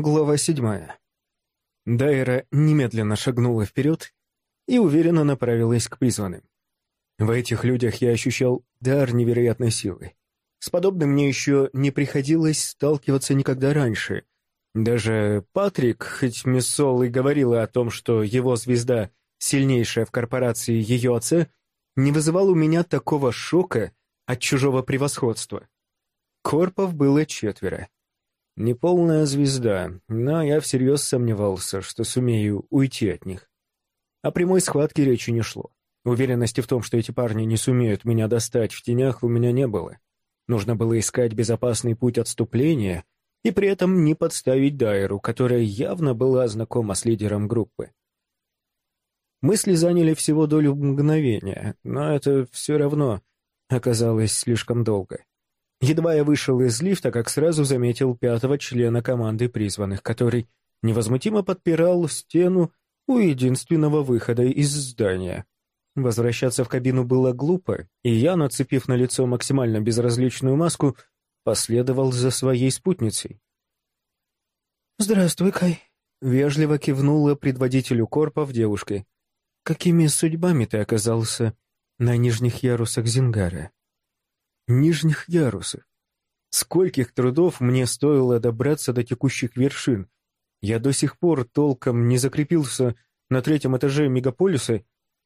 Глава седьмая. Дайра немедленно шагнула вперед и уверенно направилась к призванным. В этих людях я ощущал дар невероятной силы. С подобным мне еще не приходилось сталкиваться никогда раньше. Даже Патрик, хоть Миссол и говорила о том, что его звезда сильнейшая в корпорации ее отца, не вызывал у меня такого шока от чужого превосходства. Корпов было четверо. Неполная звезда, но я всерьез сомневался, что сумею уйти от них. О прямой схватке речи не шло. Уверенности в том, что эти парни не сумеют меня достать в тенях, у меня не было. Нужно было искать безопасный путь отступления и при этом не подставить Дайру, которая явно была знакома с лидером группы. Мысли заняли всего долю мгновения, но это все равно оказалось слишком долго. Едва я вышел из лифта, как сразу заметил пятого члена команды призванных, который невозмутимо подпирал стену у единственного выхода из здания. Возвращаться в кабину было глупо, и я, нацепив на лицо максимально безразличную маску, последовал за своей спутницей. «Здравствуй, Кай», — вежливо кивнула предводителю корпов девушкой. «Какими судьбами ты оказался на нижних ярусах Зингара?» Нижних ярусах. Скольких трудов мне стоило добраться до текущих вершин. Я до сих пор толком не закрепился на третьем этаже мегаполиса,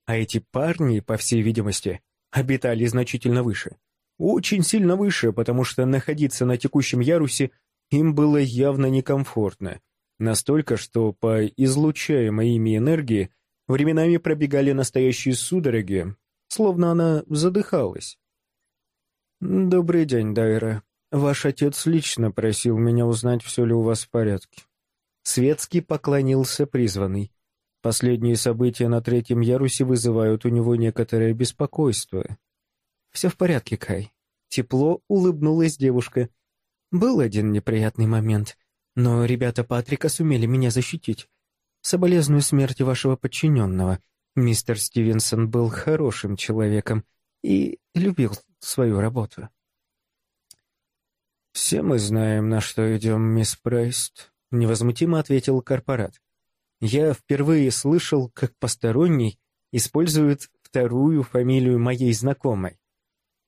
а эти парни, по всей видимости, обитали значительно выше. Очень сильно выше, потому что находиться на текущем ярусе им было явно некомфортно. Настолько, что по излучаемой ими энергии временами пробегали настоящие судороги, словно она задыхалась. «Добрый день, Дайра. Ваш отец лично просил меня узнать, все ли у вас в порядке». Светский поклонился призванный. Последние события на третьем ярусе вызывают у него некоторое беспокойство. «Все в порядке, Кай». Тепло улыбнулась девушка. «Был один неприятный момент, но ребята Патрика сумели меня защитить. Соболезную смерти вашего подчиненного. Мистер Стивенсон был хорошим человеком и любил свою работу. «Все мы знаем, на что идем, мисс Прайст», — невозмутимо ответил корпорат. «Я впервые слышал, как посторонний использует вторую фамилию моей знакомой.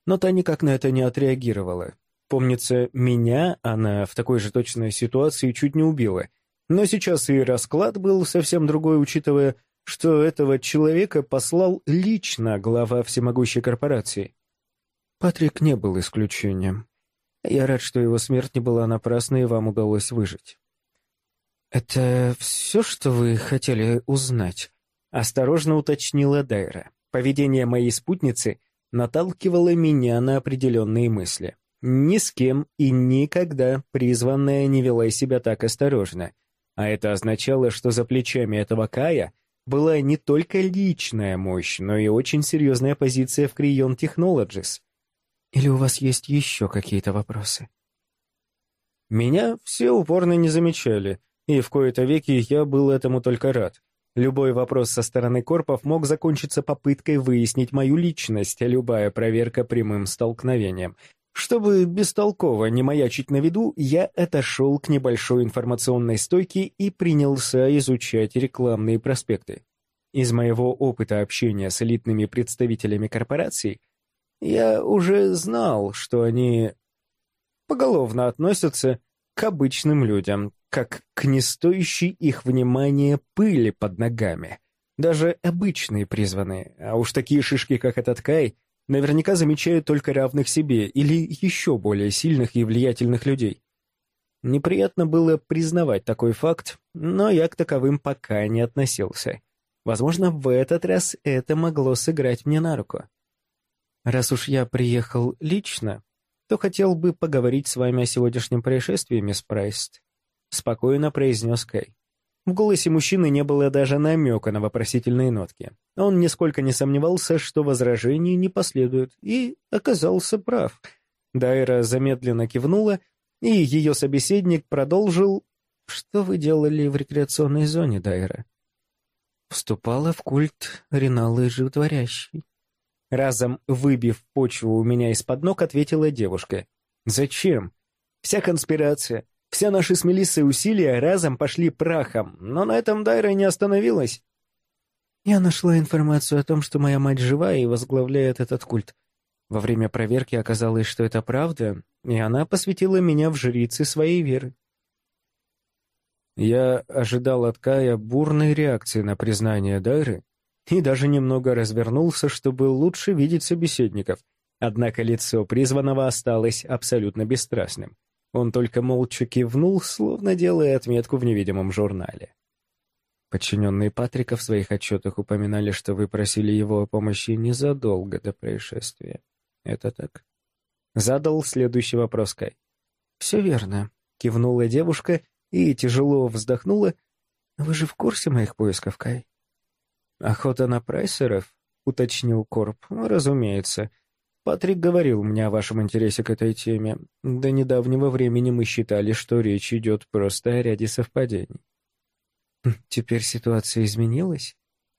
Но та никак на это не отреагировала. Помнится, меня она в такой же точной ситуации чуть не убила. Но сейчас и расклад был совсем другой, учитывая, что этого человека послал лично глава всемогущей корпорации. Патрик не был исключением. Я рад, что его смерть не была напрасной и вам удалось выжить. «Это все, что вы хотели узнать?» — осторожно уточнила Дайра. Поведение моей спутницы наталкивало меня на определенные мысли. Ни с кем и никогда призванная не вела себя так осторожно. А это означало, что за плечами этого Кая была не только личная мощь, но и очень серьезная позиция в Крион Technologies. Или у вас есть еще какие-то вопросы? Меня все упорно не замечали, и в кои-то веки я был этому только рад. Любой вопрос со стороны корпов мог закончиться попыткой выяснить мою личность, а любая проверка прямым столкновением. Чтобы бестолково не маячить на виду, я отошел к небольшой информационной стойке и принялся изучать рекламные проспекты. Из моего опыта общения с элитными представителями корпораций я уже знал, что они поголовно относятся к обычным людям, как к не стоящей их внимания пыли под ногами. Даже обычные призванные, а уж такие шишки, как этот Кай, наверняка замечают только равных себе или еще более сильных и влиятельных людей. Неприятно было признавать такой факт, но я к таковым пока не относился. Возможно, в этот раз это могло сыграть мне на руку. Раз уж я приехал лично, то хотел бы поговорить с вами о сегодняшнем происшествии, мисс Прайст», — спокойно произнес Кэй. В голосе мужчины не было даже намека на вопросительные нотки. Он нисколько не сомневался, что возражений не последует, и оказался прав. Дайра замедленно кивнула, и ее собеседник продолжил «Что вы делали в рекреационной зоне, Дайра?» «Вступала в культ Риналы Животворящей», Разом выбив почву у меня из-под ног, ответила девушка. «Зачем? Вся конспирация. Все наши с Мелиссой усилия разом пошли прахом, но на этом Дайра не остановилась. Я нашла информацию о том, что моя мать жива и возглавляет этот культ. Во время проверки оказалось, что это правда, и она посвятила меня в жрицы своей веры. Я ожидал от Кая бурной реакции на признание Дайры и даже немного развернулся, чтобы лучше видеть собеседников. Однако лицо призванного осталось абсолютно бесстрастным. Он только молча кивнул, словно делая отметку в невидимом журнале. Подчиненные Патрика в своих отчетах упоминали, что вы просили его о помощи незадолго до происшествия. Это так? Задал следующий вопрос Кай. «Все верно», — кивнула девушка и тяжело вздохнула. «Вы же в курсе моих поисков, Кай?» «Охота на прайсеров?» — уточнил Корп. «Разумеется. Патрик говорил мне о вашем интересе к этой теме. До недавнего времени мы считали, что речь идет просто о ряде совпадений». «Хм, «Теперь ситуация изменилась?»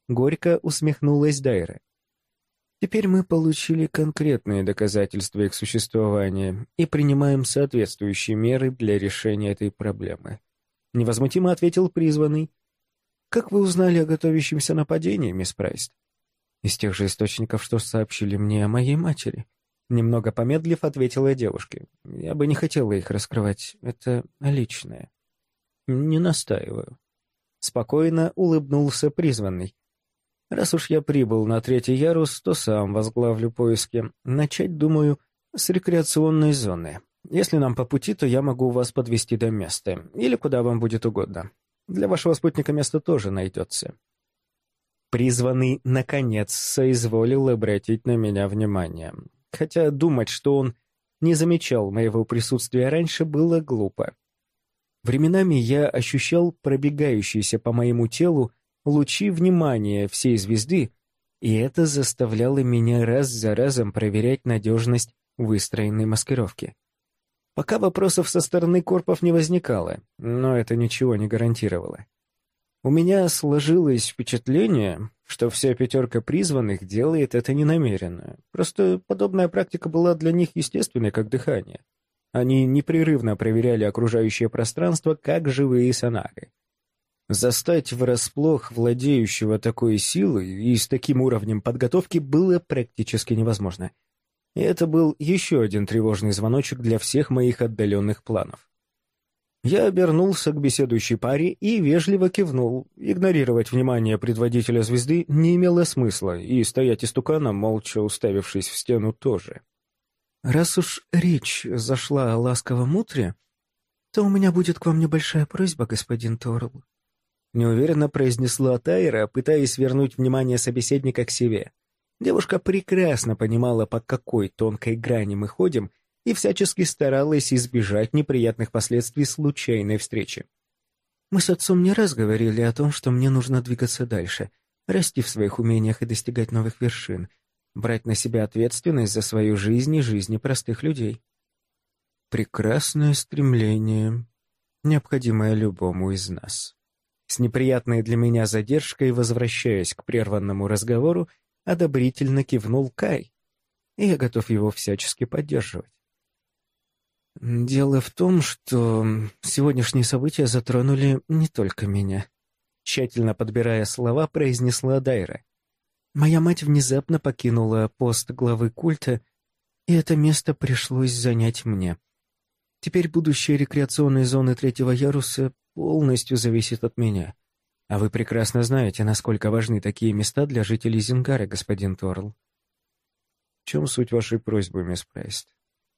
Горько усмехнулась Дайра. Теперь мы получили конкретные доказательства их существования и принимаем соответствующие меры для решения этой проблемы. Невозмутимо ответил призванный. Как вы узнали о готовящемся нападении, мисс Прайс? Из тех же источников, что сообщили мне о моей матери. Немного помедлив, ответила девушка. Я бы не хотела их раскрывать. Это личное. Не настаиваю. Спокойно улыбнулся призванный. Раз уж я прибыл на третий ярус, то сам возглавлю поиски. Начать, думаю, с рекреационной зоны. Если нам по пути, то я могу вас подвести до места, или куда вам будет угодно. Для вашего спутника место тоже найдется. Призванный, наконец, соизволил обратить на меня внимание. Хотя думать, что он не замечал моего присутствия раньше, было глупо. Временами я ощущал пробегающийся по моему телу лучи внимания всей звезды, и это заставляло меня раз за разом проверять надежность выстроенной маскировки. Пока вопросов со стороны корпов не возникало, но это ничего не гарантировало. У меня сложилось впечатление, что вся пятерка призванных делает это ненамеренно. Просто подобная практика была для них естественной, как дыхание. Они непрерывно проверяли окружающее пространство, как живые сонары. Застать врасплох владеющего такой силой и с таким уровнем подготовки было практически невозможно. И это был еще один тревожный звоночек для всех моих отдаленных планов. Я обернулся к беседующей паре и вежливо кивнул. Игнорировать внимание предводителя звезды не имело смысла, и стоять истуканом, молча уставившись в стену, тоже. «Раз уж речь зашла о ласковом утре, то у меня будет к вам небольшая просьба, господин Торл», неуверенно произнесла Тайра, пытаясь вернуть внимание собеседника к себе. Девушка прекрасно понимала, по какой тонкой грани мы ходим, и всячески старалась избежать неприятных последствий случайной встречи. Мы с отцом не раз говорили о том, что мне нужно двигаться дальше, расти в своих умениях и достигать новых вершин, брать на себя ответственность за свою жизнь и жизни простых людей. Прекрасное стремление, необходимое любому из нас. С неприятной для меня задержкой, возвращаясь к прерванному разговору, одобрительно кивнул Кай, и я готов его всячески поддерживать. Дело в том, что сегодняшние события затронули не только меня. Тщательно подбирая слова, произнесла Дайра. Моя мать внезапно покинула пост главы культа, и это место пришлось занять мне. Теперь будущее рекреационной зоны третьего яруса полностью зависит от меня. А вы прекрасно знаете, насколько важны такие места для жителей Зингара, господин Торл. В чем суть вашей просьбы, мисс Прайст?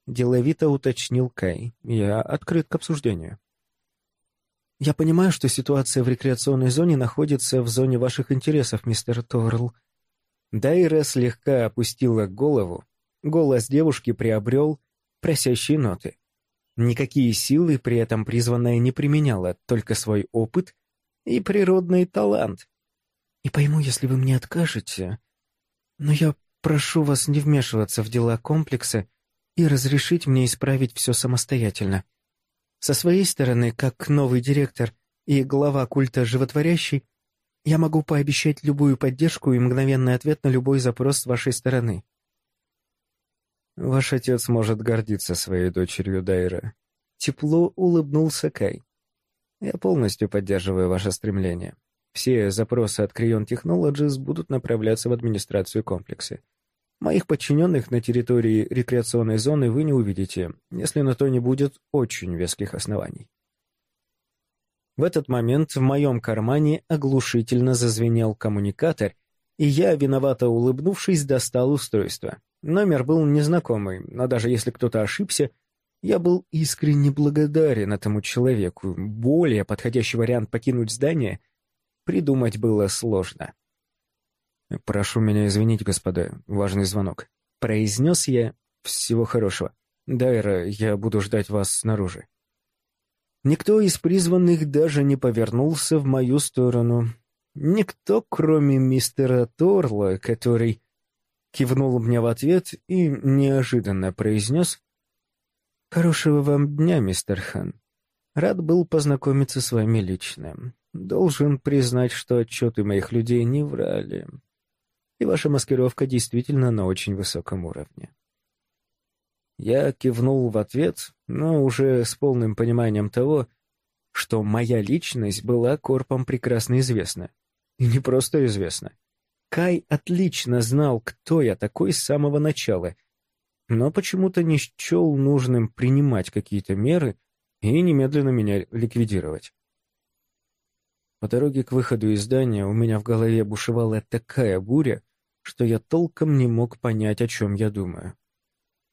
Деловито уточнил Кай. Я открыт к обсуждению. Я понимаю, что ситуация в рекреационной зоне находится в зоне ваших интересов, мистер Торл. Дайра слегка опустила голову. Голос девушки приобрел просящие ноты. Никакие силы при этом призванная не применяла, только свой опыт и природный талант. И пойму, если вы мне откажете, но я прошу вас не вмешиваться в дела комплекса и разрешить мне исправить все самостоятельно. Со своей стороны, как новый директор и глава культа животворящий, я могу пообещать любую поддержку и мгновенный ответ на любой запрос с вашей стороны. Ваш отец может гордиться своей дочерью Дайра. Тепло улыбнулся Кай. Я полностью поддерживаю ваше стремление. Все запросы от Crayon Technologies будут направляться в администрацию комплекса. Моих подчиненных на территории рекреационной зоны вы не увидите, если на то не будет очень веских оснований. В этот момент в моем кармане оглушительно зазвенел коммуникатор, и я, виновато улыбнувшись, достал устройство. Номер был незнакомый, но даже если кто-то ошибся, я был искренне благодарен этому человеку. Более подходящий вариант покинуть здание придумать было сложно. «Прошу меня извинить, господа, важный звонок». Произнес я «Всего хорошего. Дайра, я буду ждать вас снаружи». Никто из призванных даже не повернулся в мою сторону. Никто, кроме мистера Торла, который кивнул мне в ответ и неожиданно произнес «Хорошего вам дня, мистер Хан. Рад был познакомиться с вами лично. Должен признать, что отчеты моих людей не врали и ваша маскировка действительно на очень высоком уровне. Я кивнул в ответ, но уже с полным пониманием того, что моя личность была корпом прекрасно известна. И не просто известна. Кай отлично знал, кто я такой с самого начала, но почему-то не счел нужным принимать какие-то меры и немедленно меня ликвидировать. По дороге к выходу из здания у меня в голове бушевала такая буря, что я толком не мог понять, о чем я думаю.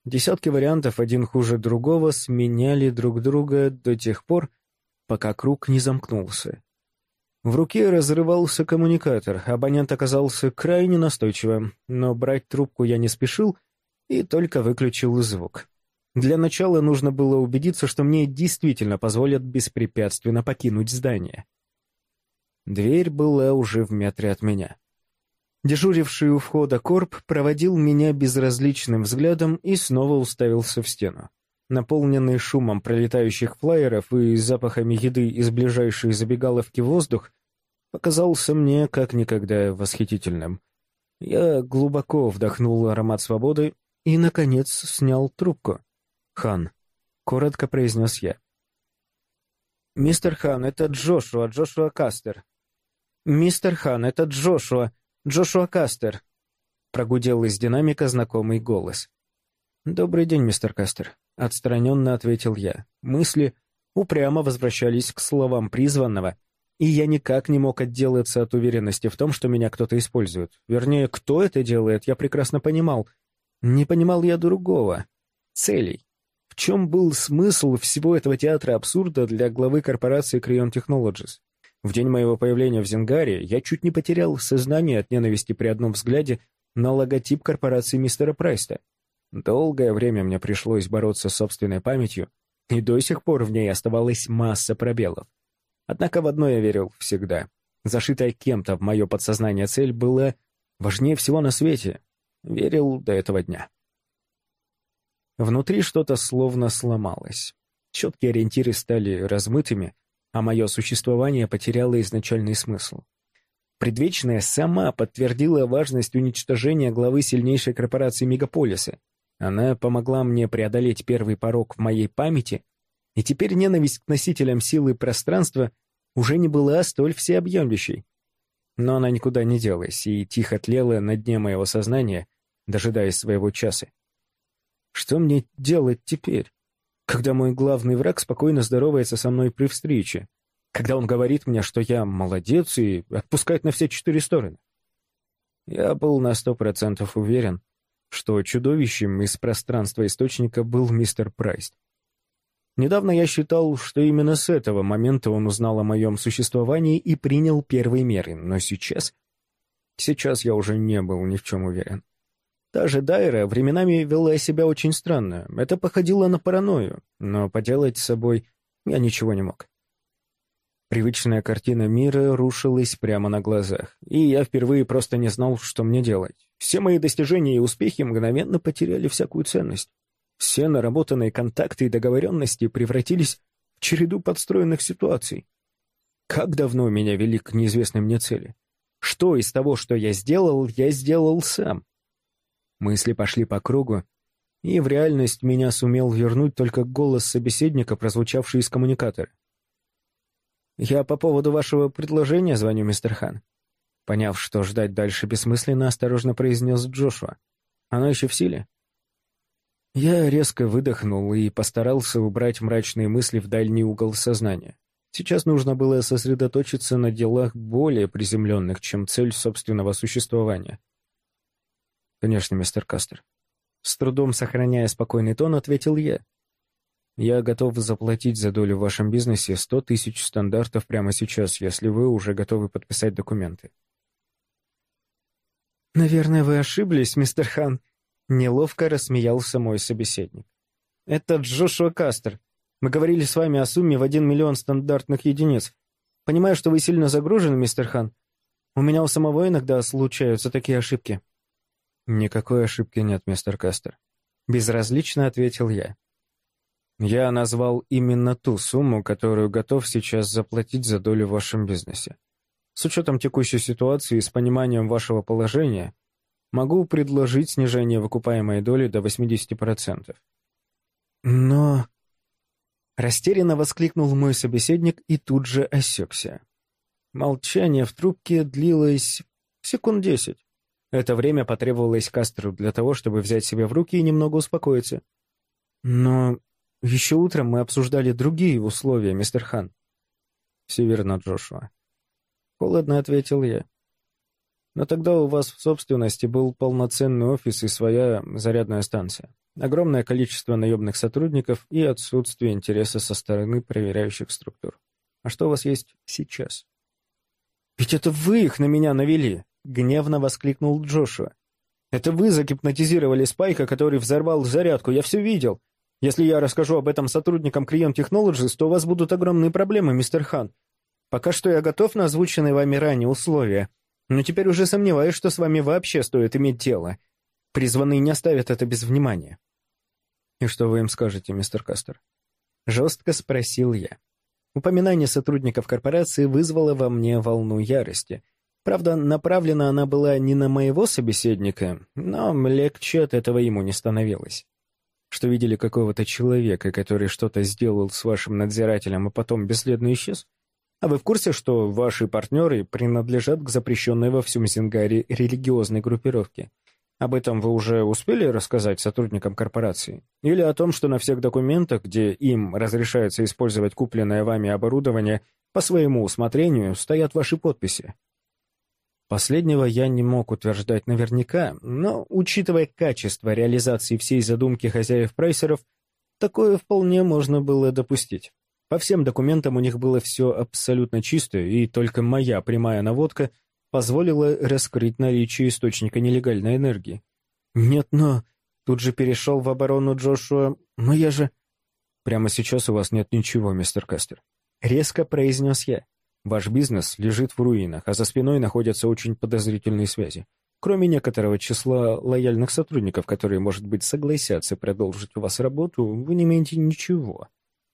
Десятки вариантов, один хуже другого, сменяли друг друга до тех пор, пока круг не замкнулся. В руке разрывался коммуникатор, абонент оказался крайне настойчивым, но брать трубку я не спешил и только выключил звук. Для начала нужно было убедиться, что мне действительно позволят беспрепятственно покинуть здание. Дверь была уже в метре от меня. Дежуривший у входа корп проводил меня безразличным взглядом и снова уставился в стену. Наполненный шумом пролетающих флайеров и запахами еды из ближайшей забегаловки воздух показался мне как никогда восхитительным. Я глубоко вдохнул аромат свободы и, наконец, снял трубку. «Хан», — коротко произнес я. «Мистер Хан, это Джошуа, Джошуа Кастер». «Мистер Хан, это Джошуа, Джошуа Кастер!» — прогудел из динамика знакомый голос. «Добрый день, мистер Кастер», — отстраненно ответил я. Мысли упрямо возвращались к словам призванного, и я никак не мог отделаться от уверенности в том, что меня кто-то использует. Вернее, кто это делает, я прекрасно понимал. Не понимал я другого. Целей. В чем был смысл всего этого театра абсурда для главы корпорации Creon Technologies? В день моего появления в Зенгаре я чуть не потерял сознание от ненависти при одном взгляде на логотип корпорации мистера Прайста. Долгое время мне пришлось бороться с собственной памятью, и до сих пор в ней оставалась масса пробелов. Однако в одно я верил всегда. Зашитая кем-то в мое подсознание цель была важнее всего на свете. Верил до этого дня. Внутри что-то словно сломалось. Четкие ориентиры стали размытыми, а мое существование потеряло изначальный смысл. Предвечная сама подтвердила важность уничтожения главы сильнейшей корпорации Мегаполиса. Она помогла мне преодолеть первый порог в моей памяти, и теперь ненависть к носителям силы пространства уже не была столь всеобъемлющей. Но она никуда не делась и тихо тлела на дне моего сознания, дожидаясь своего часа. Что мне делать теперь? Когда мой главный враг спокойно здоровается со мной при встрече, когда он говорит мне, что я молодец и отпускает на все четыре стороны. Я был на сто процентов уверен, что чудовищем из пространства источника был мистер Прайс. Недавно я считал, что именно с этого момента он узнал о моем существовании и принял первые меры, но сейчас... Сейчас я уже не был ни в чем уверен. Та же Дайра временами вела себя очень странно. Это походило на паранойю, но поделать с собой я ничего не мог. Привычная картина мира рушилась прямо на глазах, и я впервые просто не знал, что мне делать. Все мои достижения и успехи мгновенно потеряли всякую ценность. Все наработанные контакты и договоренности превратились в череду подстроенных ситуаций. Как давно меня вели к неизвестной мне цели? Что из того, что я сделал, я сделал сам? Мысли пошли по кругу, и в реальность меня сумел вернуть только голос собеседника, прозвучавший из коммуникатора. «Я по поводу вашего предложения звоню, мистер Хан». Поняв, что ждать дальше бессмысленно, осторожно произнес Джошуа. «Оно еще в силе?» Я резко выдохнул и постарался убрать мрачные мысли в дальний угол сознания. Сейчас нужно было сосредоточиться на делах более приземленных, чем цель собственного существования. «Конечно, мистер Кастер». С трудом сохраняя спокойный тон, ответил я. «Я готов заплатить за долю в вашем бизнесе сто тысяч стандартов прямо сейчас, если вы уже готовы подписать документы». «Наверное, вы ошиблись, мистер Хан», — неловко рассмеялся мой собеседник. «Это Джошуа Кастер. Мы говорили с вами о сумме в один миллион стандартных единиц. Понимаю, что вы сильно загружены, мистер Хан. У меня у самого иногда случаются такие ошибки». «Никакой ошибки нет, мистер Кастер», — безразлично ответил я. «Я назвал именно ту сумму, которую готов сейчас заплатить за долю в вашем бизнесе. С учетом текущей ситуации и с пониманием вашего положения, могу предложить снижение выкупаемой доли до 80%. Но... Растерянно воскликнул мой собеседник и тут же осекся. Молчание в трубке длилось секунд десять. Это время потребовалось Кастеру для того, чтобы взять себя в руки и немного успокоиться. Но еще утром мы обсуждали другие условия, мистер Хан. Все верно, Джошуа. Холодно ответил я. Но тогда у вас в собственности был полноценный офис и своя зарядная станция. Огромное количество наемных сотрудников и отсутствие интереса со стороны проверяющих структур. А что у вас есть сейчас? «Ведь это вы их на меня навели!» — гневно воскликнул Джошуа. «Это вы загипнотизировали Спайка, который взорвал зарядку, я все видел. Если я расскажу об этом сотрудникам Creon Technologies, то у вас будут огромные проблемы, мистер Хан. Пока что я готов на озвученные вами ранее условия, но теперь уже сомневаюсь, что с вами вообще стоит иметь дело. Призванные не оставят это без внимания. «И что вы им скажете, мистер Кастер?» Жестко спросил я. Упоминание сотрудников корпорации вызвало во мне волну ярости. Правда, направлена она была не на моего собеседника, но легче от этого ему не становилось. Что видели какого-то человека, который что-то сделал с вашим надзирателем, а потом бесследно исчез? А вы в курсе, что ваши партнеры принадлежат к запрещенной во всем Зингаре религиозной группировке? Об этом вы уже успели рассказать сотрудникам корпорации? Или о том, что на всех документах, где им разрешается использовать купленное вами оборудование по своему усмотрению, стоят ваши подписи? Последнего я не мог утверждать наверняка, но, учитывая качество реализации всей задумки хозяев прайсеров, такое вполне можно было допустить. По всем документам у них было все абсолютно чисто, и только моя прямая наводка позволила раскрыть наличие источника нелегальной энергии. «Нет, но...» Тут же перешел в оборону Джошуа. «Но я же...» «Прямо сейчас у вас нет ничего, мистер Кастер», — резко произнес я. «Ваш бизнес лежит в руинах, а за спиной находятся очень подозрительные связи. Кроме некоторого числа лояльных сотрудников, которые, может быть, согласятся продолжить у вас работу, вы не имеете ничего.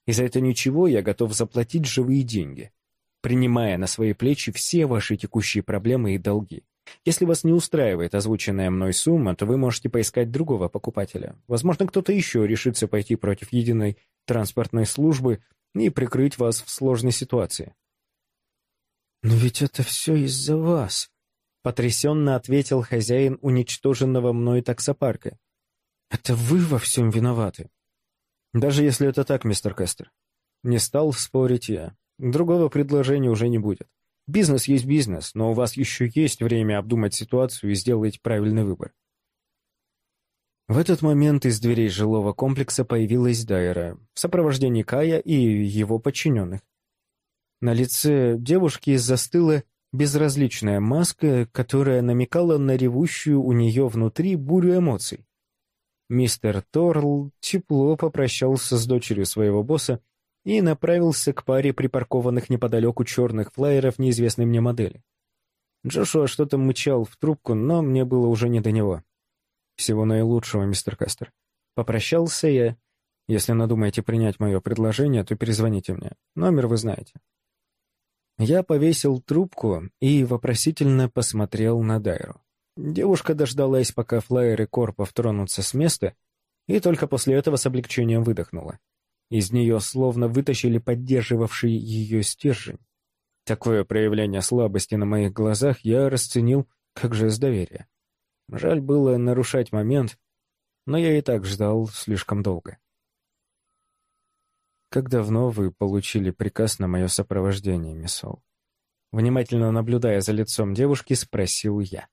И за это ничего я готов заплатить живые деньги, принимая на свои плечи все ваши текущие проблемы и долги. Если вас не устраивает озвученная мной сумма, то вы можете поискать другого покупателя. Возможно, кто-то еще решится пойти против единой транспортной службы и прикрыть вас в сложной ситуации. «Но ведь это все из-за вас», — потрясенно ответил хозяин уничтоженного мной таксопарка. «Это вы во всем виноваты». Даже если это так, мистер Кастер. Не стал спорить я. Другого предложения уже не будет. Бизнес есть бизнес, но у вас еще есть время обдумать ситуацию и сделать правильный выбор. В этот момент из дверей жилого комплекса появилась Дайра в сопровождении Кая и его подчиненных. На лице девушки застыла безразличная маска, которая намекала на ревущую у нее внутри бурю эмоций. Мистер Торл тепло попрощался с дочерью своего босса и направился к паре припаркованных неподалеку черных флайеров неизвестной мне модели. Джошуа что-то мычал в трубку, но мне было уже не до него. «Всего наилучшего, мистер Кастер». Попрощался я. Если надумаете принять мое предложение, то перезвоните мне. Номер вы знаете. Я повесил трубку и вопросительно посмотрел на Дайру. Девушка дождалась, пока флайеры корпов тронутся с места, И только после этого с облегчением выдохнула. Из нее словно вытащили поддерживавший ее стержень. Такое проявление слабости на моих глазах я расценил как жест доверия. Жаль было нарушать момент, но я и так ждал слишком долго. «Как давно вы получили приказ на мое сопровождение, мисс Внимательно наблюдая за лицом девушки, спросил я.